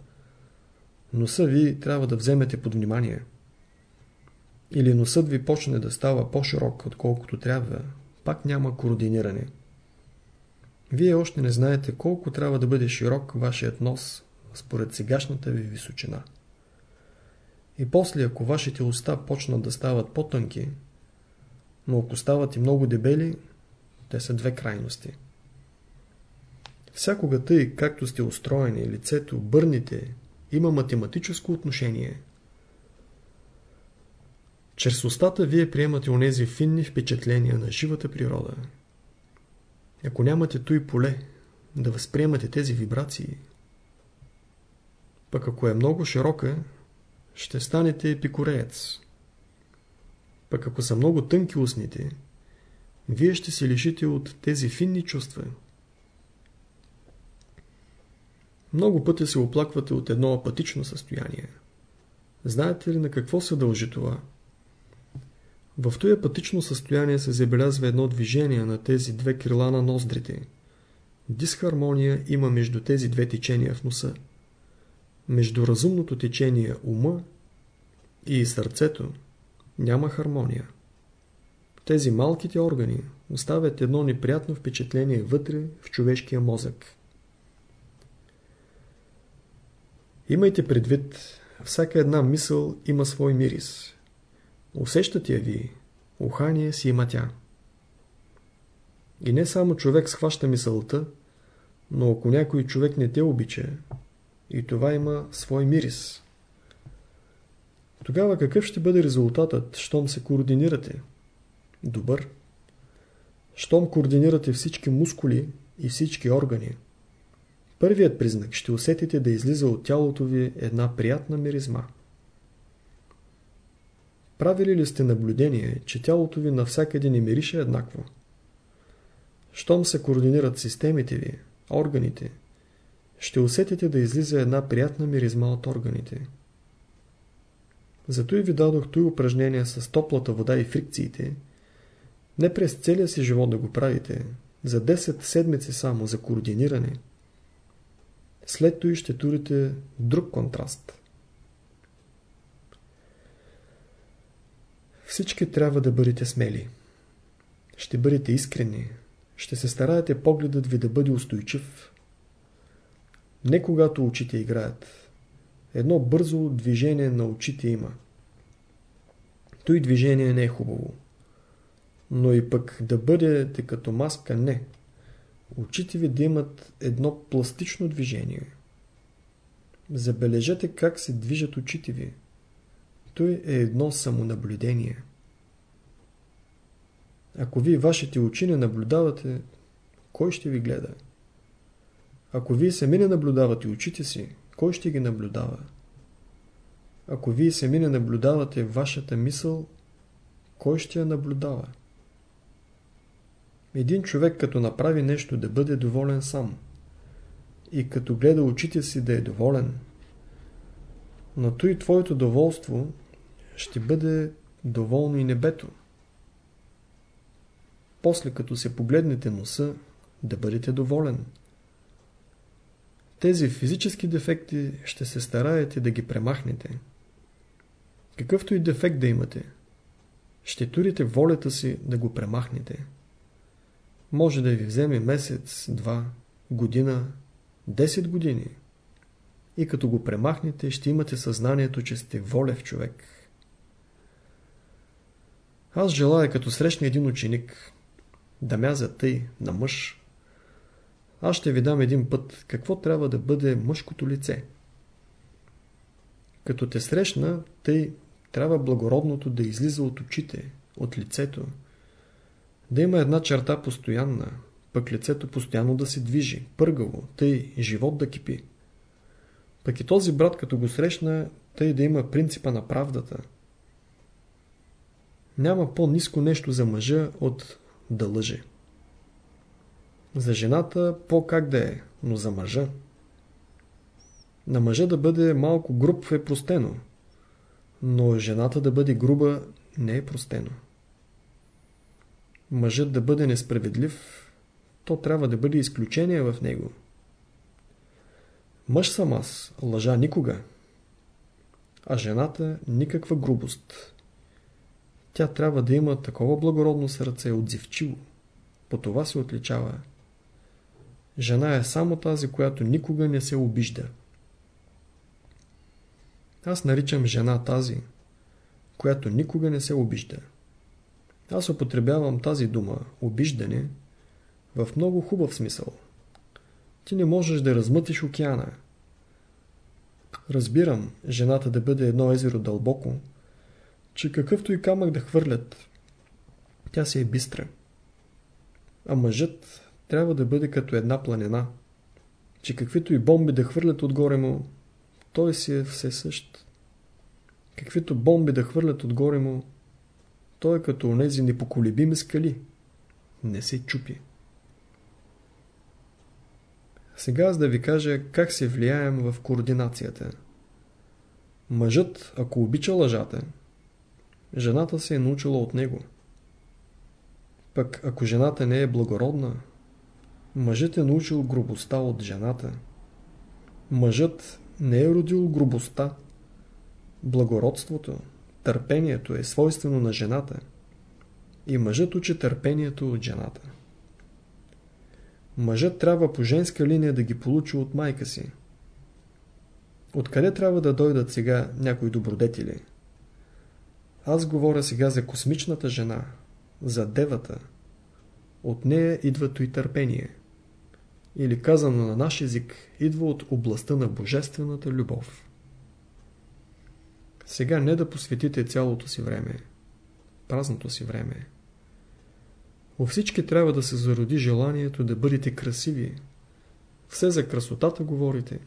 Носа ви трябва да вземете под внимание. Или носът ви почне да става по-широк, отколкото трябва, пак няма координиране. Вие още не знаете колко трябва да бъде широк вашият нос според сегашната ви височина. И после, ако вашите уста почнат да стават по-тънки, но ако стават и много дебели, те са две крайности. Всякога тъй, както сте устроени, лицето, бърните, има математическо отношение. Чрез устата вие приемате онези финни впечатления на живата природа. Ако нямате той поле да възприемате тези вибрации, пък ако е много широка, ще станете епикореец. Пък ако са много тънки устните, вие ще се лишите от тези финни чувства. Много пъти се оплаквате от едно апатично състояние. Знаете ли на какво се дължи това? В този апатично състояние се забелязва едно движение на тези две крила на ноздрите. Дисхармония има между тези две течения в носа. Между разумното течение ума и сърцето няма хармония. Тези малките органи оставят едно неприятно впечатление вътре в човешкия мозък. Имайте предвид, всяка една мисъл има свой мирис. Усещате я ви, ухание си има тя. И не само човек схваща мисълта, но ако някой човек не те обича, и това има свой мирис. Тогава какъв ще бъде резултатът, щом се координирате? Добър. Щом координирате всички мускули и всички органи, първият признак ще усетите да излиза от тялото ви една приятна миризма. Правили ли сте наблюдение, че тялото ви навсякъде не мирише еднакво? Щом се координират системите ви, органите, ще усетите да излиза една приятна миризма от органите. Зато и ви дадох той упражнение с топлата вода и фрикциите, не през целия си живот да го правите, за 10 седмици само за координиране. След това ще турите друг контраст. Всички трябва да бъдете смели. Ще бъдете искрени. Ще се стараете погледът ви да бъде устойчив. Не когато очите играят. Едно бързо движение на очите има. Той движение не е хубаво. Но и пък да бъдете като маска не. Очите ви да имат едно пластично движение. Забележете как се движат очите ви. Той е едно самонаблюдение. Ако вие вашите очи не наблюдавате, кой ще ви гледа? Ако вие сами не наблюдавате очите си, кой ще ги наблюдава? Ако вие сами не наблюдавате вашата мисъл, кой ще я наблюдава? Един човек като направи нещо да бъде доволен сам и като гледа очите си да е доволен, но то и твоето доволство ще бъде доволно и небето. После като се погледнете носа, да бъдете доволен. Тези физически дефекти ще се стараете да ги премахнете. Какъвто и дефект да имате, ще турите волята си да го премахнете. Може да ви вземе месец, два, година, 10 години. И като го премахнете, ще имате съзнанието, че сте волев човек. Аз желая, като срещна един ученик, да мяза тъй на мъж, аз ще ви дам един път какво трябва да бъде мъжкото лице. Като те срещна, тъй трябва благородното да излиза от очите, от лицето. Да има една черта постоянна, пък лицето постоянно да се движи, пъргаво, тъй живот да кипи. Пък и този брат, като го срещна, тъй да има принципа на правдата. Няма по-низко нещо за мъжа от да лъже. За жената по-как да е, но за мъжа. На мъжа да бъде малко груб е простено, но жената да бъде груба не е простено. Мъжът да бъде несправедлив, то трябва да бъде изключение в него. Мъж съм аз, лъжа никога. А жената никаква грубост. Тя трябва да има такова благородно сърце, отзивчиво. По това се отличава. Жена е само тази, която никога не се обижда. Аз наричам жена тази, която никога не се обижда. Аз употребявам тази дума, обиждане, в много хубав смисъл. Ти не можеш да размътиш океана. Разбирам, жената да бъде едно езеро дълбоко, че какъвто и камък да хвърлят, тя си е бистра. А мъжът трябва да бъде като една планина, че каквито и бомби да хвърлят отгоре му, той си е все същ. Каквито бомби да хвърлят отгоре му, той е като онези непоколебими скали. Не се чупи. Сега аз да ви кажа как се влияем в координацията. Мъжът, ако обича лъжата, жената се е научила от него. Пък ако жената не е благородна, мъжът е научил грубостта от жената. Мъжът не е родил грубостта. Благородството, търпението е свойствено на жената. И мъжът учи търпението от жената. Мъжът трябва по женска линия да ги получи от майка си. Откъде трябва да дойдат сега някои добродетели? Аз говоря сега за космичната жена, за девата. От нея идвато и търпение. Или казано на наш език, идва от областта на божествената любов. Сега не да посветите цялото си време, празното си време, у всички трябва да се зароди желанието да бъдете красиви. Все за красотата говорите.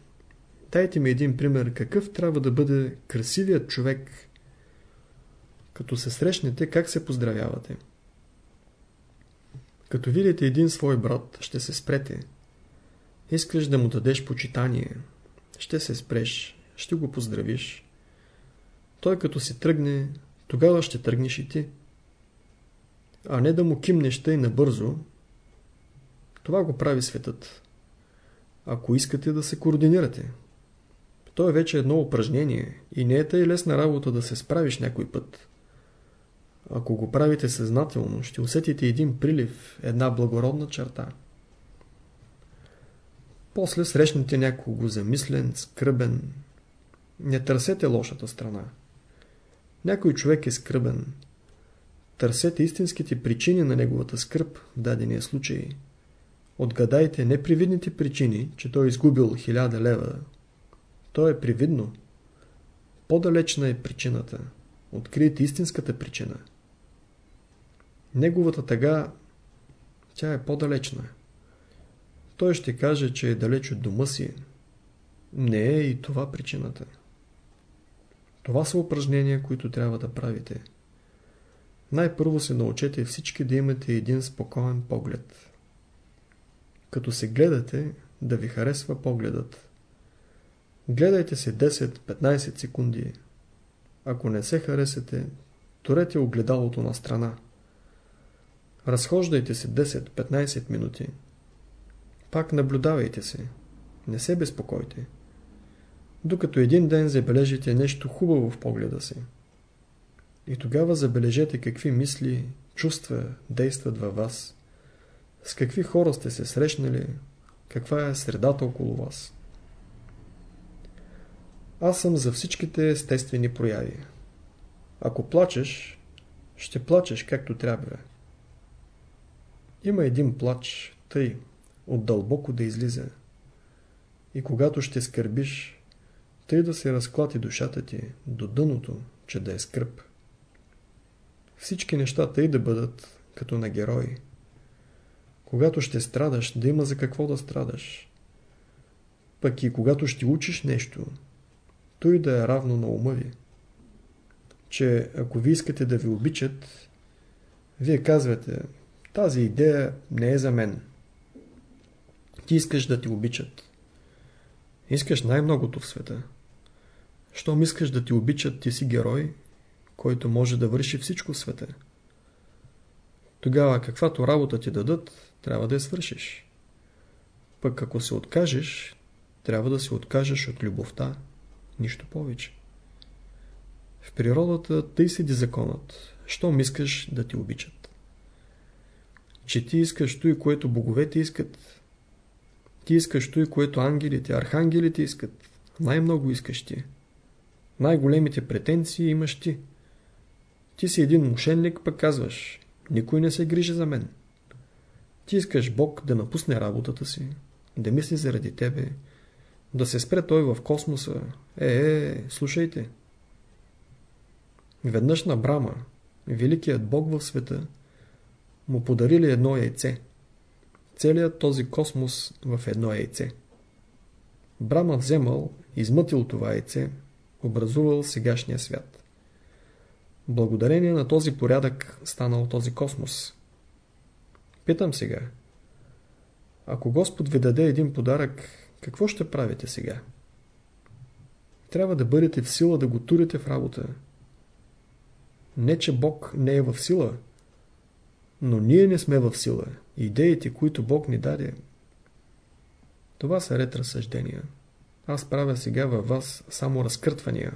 Дайте ми един пример какъв трябва да бъде красивият човек. Като се срещнете, как се поздравявате? Като видите един свой брат, ще се спрете. Искаш да му дадеш почитание. Ще се спреш, ще го поздравиш. Той като си тръгне, тогава ще тръгнеш и ти а не да му кимнеш тъй набързо, това го прави светът. Ако искате да се координирате. То е вече едно упражнение и не е тъй лесна работа да се справиш някой път. Ако го правите съзнателно, ще усетите един прилив, една благородна черта. После срещнете някого замислен, скръбен. Не търсете лошата страна. Някой човек е скръбен, Търсете истинските причини на неговата скръп в дадения случай. Отгадайте непривидните причини, че той е изгубил хиляда лева. То е привидно. По-далечна е причината. Открийте истинската причина. Неговата тъга, тя е по-далечна. Той ще каже, че е далеч от дома си. Не е и това причината. Това са упражнения, които трябва да правите. Най-първо се научете всички да имате един спокоен поглед. Като се гледате, да ви харесва погледът. Гледайте се 10-15 секунди. Ако не се харесате, турете огледалото на страна. Разхождайте се 10-15 минути. Пак наблюдавайте се. Не се безпокойте. Докато един ден забележите нещо хубаво в погледа си. И тогава забележете какви мисли, чувства действат във вас. с какви хора сте се срещнали, каква е средата около вас. Аз съм за всичките естествени прояви. Ако плачеш, ще плачеш както трябва. Има един плач, тъй, от дълбоко да излиза. И когато ще скърбиш, тъй да се разклати душата ти до дъното, че да е скръп. Всички неща тъй да бъдат като на герои. Когато ще страдаш, да има за какво да страдаш. Пък и когато ще учиш нещо, той да е равно на ума ви. Че ако ви искате да ви обичат, вие казвате, тази идея не е за мен. Ти искаш да ти обичат. Искаш най-многото в света. Щом искаш да ти обичат, ти си герой, който може да върши всичко в света. Тогава каквато работа ти дадат, трябва да я свършиш. Пък ако се откажеш, трябва да се откажеш от любовта, нищо повече. В природата тъй седи законът, щом искаш да ти обичат. Че ти искаш той, което боговете искат. Ти искаш той, което ангелите, архангелите искат. Най-много искаш ти. Най-големите претенции имаш ти. Ти си един мошенник, пък казваш, никой не се грижи за мен. Ти искаш Бог да напусне работата си, да мисли заради тебе, да се спре той в космоса. Е, е, е слушайте. Веднъж на Брама, великият Бог в света, му подарили едно яйце. Целият този космос в едно яйце. Брама вземал, измътил това яйце, образувал сегашния свят. Благодарение на този порядък станал този космос. Питам сега. Ако Господ ви даде един подарък, какво ще правите сега? Трябва да бъдете в сила да го турите в работа. Не, че Бог не е в сила, но ние не сме в сила. Идеите, които Бог ни даде, това са ред разсъждения. Аз правя сега във вас само разкъртвания.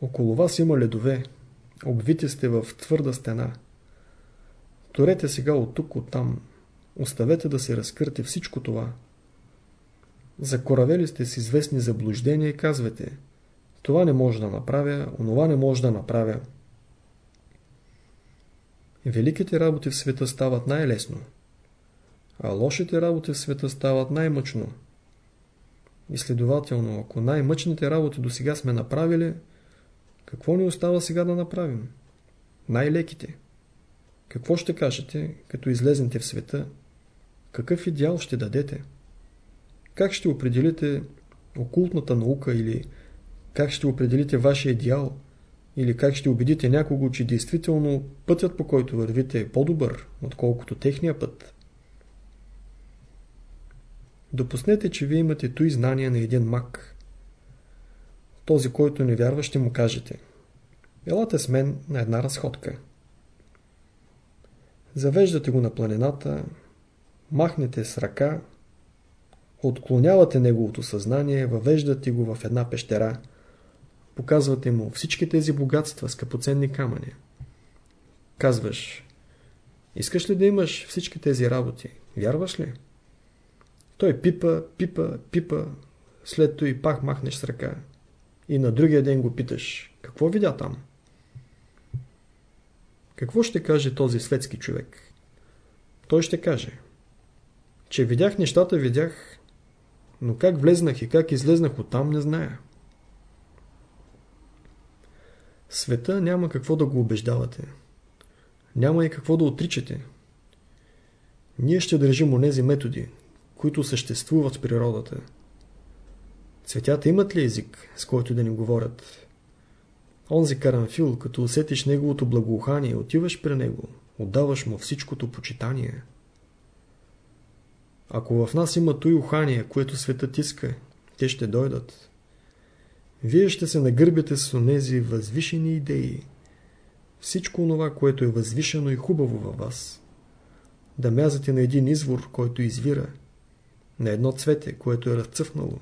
Около вас има ледове. Обвити сте в твърда стена. Торете сега от тук, от там. Оставете да се разкърти всичко това. Закоравели сте с известни заблуждения и казвате това не може да направя, онова не може да направя. Великите работи в света стават най-лесно, а лошите работи в света стават най-мъчно. И следователно, ако най-мъчните работи до сега сме направили, какво ни остава сега да направим? Най-леките. Какво ще кажете, като излезнете в света? Какъв идеал ще дадете? Как ще определите окултната наука или как ще определите вашия идеал? Или как ще убедите някого, че действително пътят по който вървите е по-добър, отколкото техния път? Допуснете, че вие имате той знания на един мак. Този, който не вярва, ще му кажете. Елате с мен на една разходка. Завеждате го на планината, махнете с ръка, отклонявате неговото съзнание, въвеждате го в една пещера, показвате му всички тези богатства, скъпоценни камъни. Казваш, искаш ли да имаш всички тези работи? Вярваш ли? Той пипа, пипа, пипа, след това и пак махнеш с ръка. И на другия ден го питаш, какво видя там? Какво ще каже този светски човек? Той ще каже, че видях нещата, видях, но как влезнах и как излезнах оттам, не зная. Света няма какво да го убеждавате. Няма и какво да отричате. Ние ще държим онези методи, които съществуват в природата. Цветята имат ли език, с който да ни говорят? Онзи карамфил, като усетиш неговото благоухание, отиваш при него, отдаваш му всичкото почитание. Ако в нас има той ухание, което светът иска, те ще дойдат. Вие ще се нагърбите с онези възвишени идеи. Всичко това, което е възвишено и хубаво във вас. Да мязате на един извор, който извира, на едно цвете, което е разцъфнало,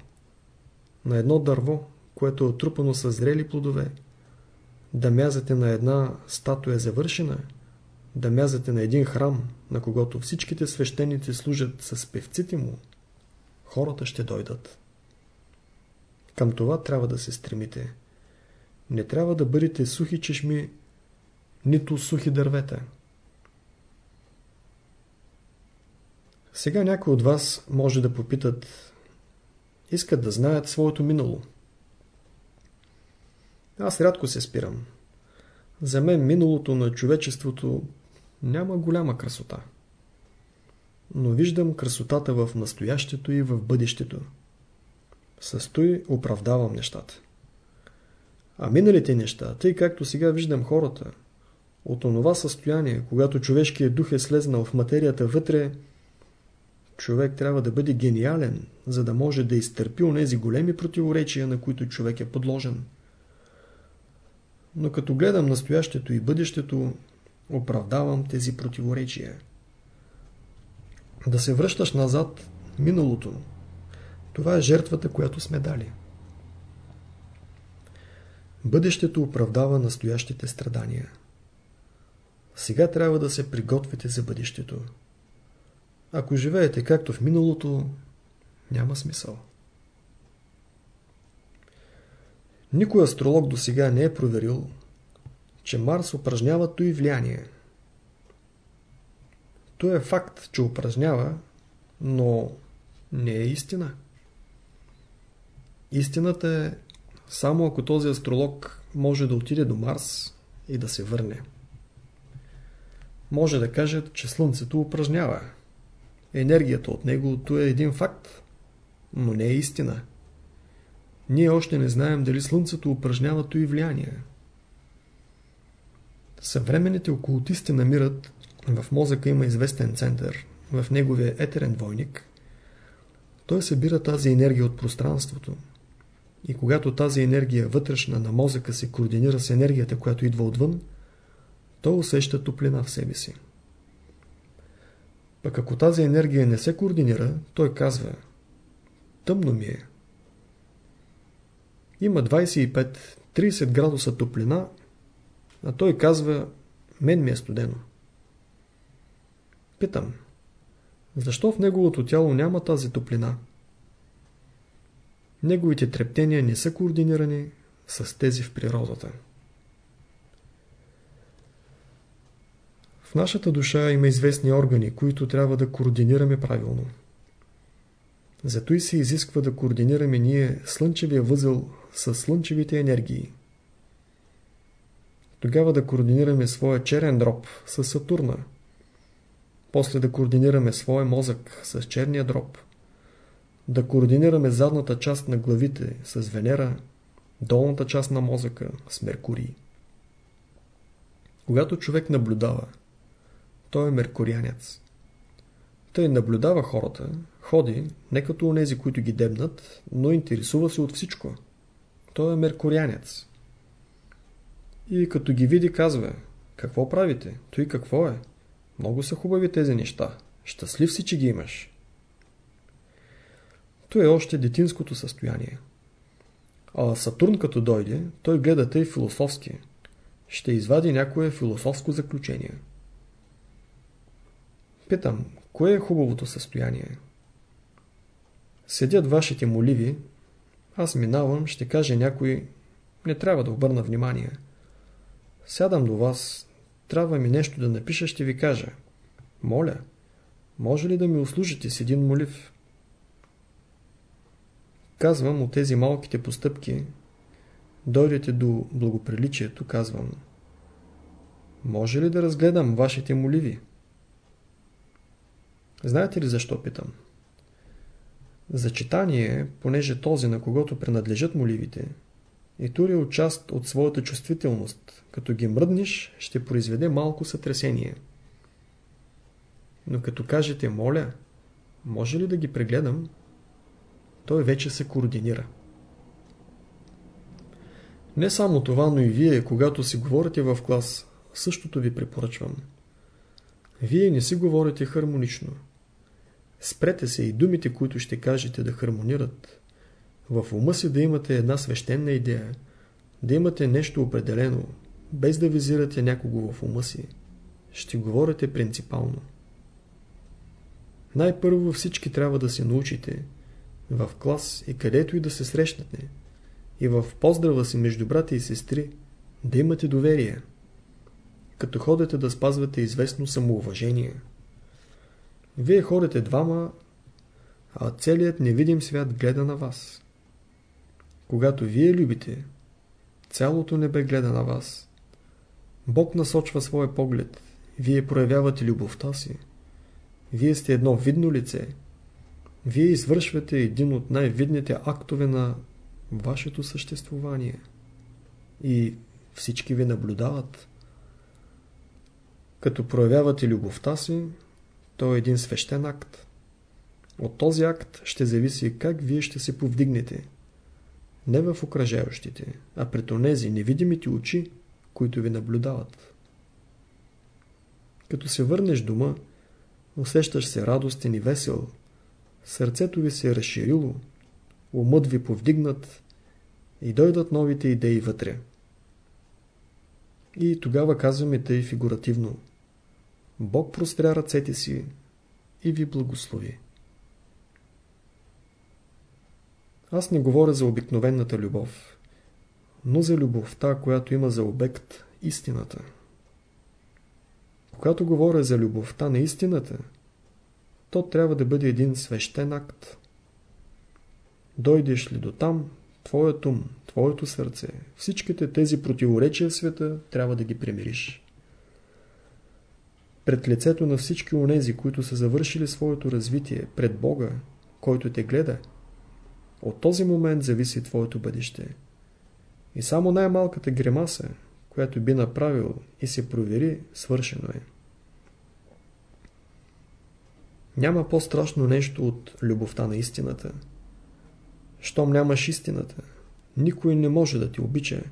на едно дърво, което е отрупано с зрели плодове, да мязате на една статуя завършена, да мязате на един храм, на когото всичките свещеници служат с певците му, хората ще дойдат. Към това трябва да се стремите. Не трябва да бъдете сухи чешми, нито сухи дървета. Сега някои от вас може да попитат, искат да знаят своето минало. Аз рядко се спирам. За мен миналото на човечеството няма голяма красота. Но виждам красотата в настоящето и в бъдещето. Състои оправдавам нещата. А миналите неща, тъй както сега виждам хората, от онова състояние, когато човешкият дух е слезнал в материята вътре, човек трябва да бъде гениален, за да може да изтърпи онези големи противоречия, на които човек е подложен. Но като гледам настоящето и бъдещето, оправдавам тези противоречия. Да се връщаш назад миналото, това е жертвата, която сме дали. Бъдещето оправдава настоящите страдания. Сега трябва да се приготвите за бъдещето. Ако живеете както в миналото, няма смисъл. Никой астролог до сега не е проверил, че Марс упражнява и влияние. То е факт, че упражнява, но не е истина. Истината е само ако този астролог може да отиде до Марс и да се върне. Може да кажат, че Слънцето упражнява. Енергията от него е един факт, но не е истина. Ние още не знаем дали Слънцето упражнява и влияние. Съвременните окултисти намират, в мозъка има известен център, в неговия етерен двойник. Той събира тази енергия от пространството. И когато тази енергия вътрешна на мозъка се координира с енергията, която идва отвън, той усеща топлина в себе си. Пък ако тази енергия не се координира, той казва Тъмно ми е. Има 25-30 градуса топлина, а той казва Мен ми е студено. Питам Защо в неговото тяло няма тази топлина? Неговите трептения не са координирани с тези в природата. В нашата душа има известни органи, които трябва да координираме правилно. Зато и се изисква да координираме ние слънчевия възел с слънчевите енергии. Тогава да координираме своя черен дроб с Сатурна. После да координираме своя мозък с черния дроб. Да координираме задната част на главите с Венера, долната част на мозъка с Меркурий. Когато човек наблюдава, той е меркурианец. Той наблюдава хората, ходи, не като онези, които ги дебнат, но интересува се от всичко. Той е меркурианец. И като ги види, казва, какво правите? Той какво е? Много са хубави тези неща. Щастлив си, че ги имаш. То е още детинското състояние. А Сатурн като дойде, той гледа тъй философски. Ще извади някое философско заключение. Питам, кое е хубавото състояние? Седят вашите моливи, аз минавам, ще каже някой, не трябва да обърна внимание. Сядам до вас, трябва ми нещо да напиша, ще ви кажа. Моля, може ли да ми услужите с един молив? Казвам от тези малките постъпки, дойдете до благоприличието, казвам. Може ли да разгледам вашите моливи? Знаете ли защо питам? Зачитание, понеже този, на когото принадлежат моливите, е турил част от своята чувствителност. Като ги мръднеш, ще произведе малко сътресение. Но като кажете, моля, може ли да ги прегледам? Той вече се координира. Не само това, но и вие, когато си говорите в клас, същото ви препоръчвам. Вие не си говорите хармонично. Спрете се и думите, които ще кажете да хармонират. В ума си да имате една свещена идея, да имате нещо определено, без да визирате някого в ума си. ще говорите принципално. Най-първо всички трябва да се научите в клас и където и да се срещнете и в поздрава си между брата и сестри да имате доверие. Като ходите да спазвате известно самоуважение. Вие ходите двама, а целият невидим свят гледа на вас. Когато вие любите, цялото небе гледа на вас. Бог насочва своя поглед. Вие проявявате любовта си. Вие сте едно видно лице. Вие извършвате един от най-видните актове на вашето съществувание. И всички ви наблюдават. Като проявявате любовта си, то е един свещен акт. От този акт ще зависи как вие ще се повдигнете. Не в окръжаващите, а пред онези невидимите очи, които ви наблюдават. Като се върнеш дома, усещаш се радостен и весел, сърцето ви се е разширило, умът ви повдигнат и дойдат новите идеи вътре. И тогава казваме тъй фигуративно. Бог простря ръцете си и ви благослови. Аз не говоря за обикновената любов, но за любовта, която има за обект истината. Когато говоря за любовта на истината, то трябва да бъде един свещен акт. Дойдеш ли до там, твоят ум, твоето сърце, всичките тези противоречия в света трябва да ги примириш. Пред лицето на всички онези, които са завършили своето развитие, пред Бога, който те гледа, от този момент зависи твоето бъдеще. И само най-малката гримаса, която би направил и се провери, свършено е. Няма по-страшно нещо от любовта на истината. Щом нямаш истината, никой не може да ти обича.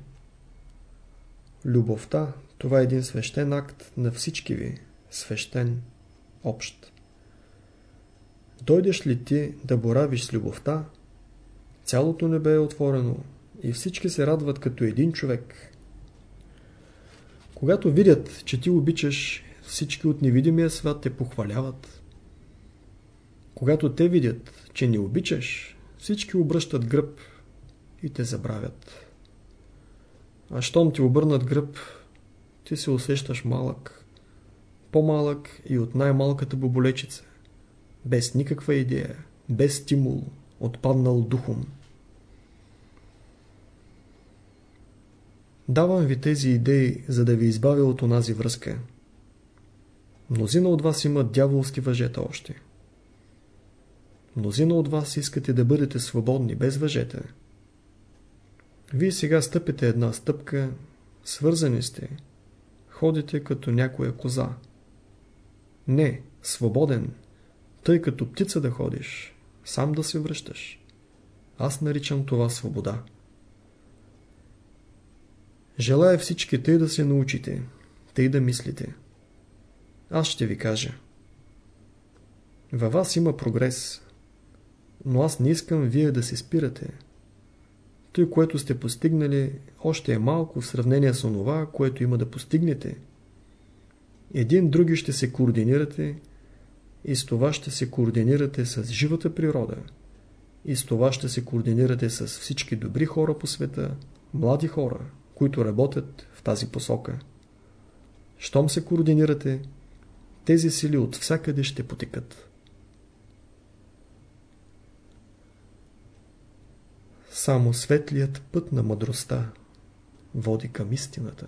Любовта, това е един свещен акт на всички ви, свещен, общ. Дойдеш ли ти да боравиш с любовта, цялото небе е отворено и всички се радват като един човек. Когато видят, че ти обичаш, всички от невидимия свят те похваляват. Когато те видят, че не обичаш, всички обръщат гръб и те забравят. А щом ти обърнат гръб, ти се усещаш малък. По-малък и от най-малката боболечица. Без никаква идея, без стимул, отпаднал духом. Давам ви тези идеи, за да ви избавя от онази връзка. Мнозина от вас имат дяволски въжета още. Мнозина от вас искате да бъдете свободни, без въжета. Вие сега стъпите една стъпка, свързани сте, ходите като някоя коза. Не, свободен, тъй като птица да ходиш, сам да се връщаш. Аз наричам това свобода. Желая всички тъй да се научите, тъй да мислите. Аз ще ви кажа. Във вас има прогрес, но аз не искам вие да се спирате. Той, което сте постигнали, още е малко в сравнение с онова, което има да постигнете. Един други ще се координирате и с това ще се координирате с живата природа и с това ще се координирате с всички добри хора по света, млади хора, които работят в тази посока. Щом се координирате, тези сили от всякъде ще потекат. Само светлият път на мъдростта води към истината.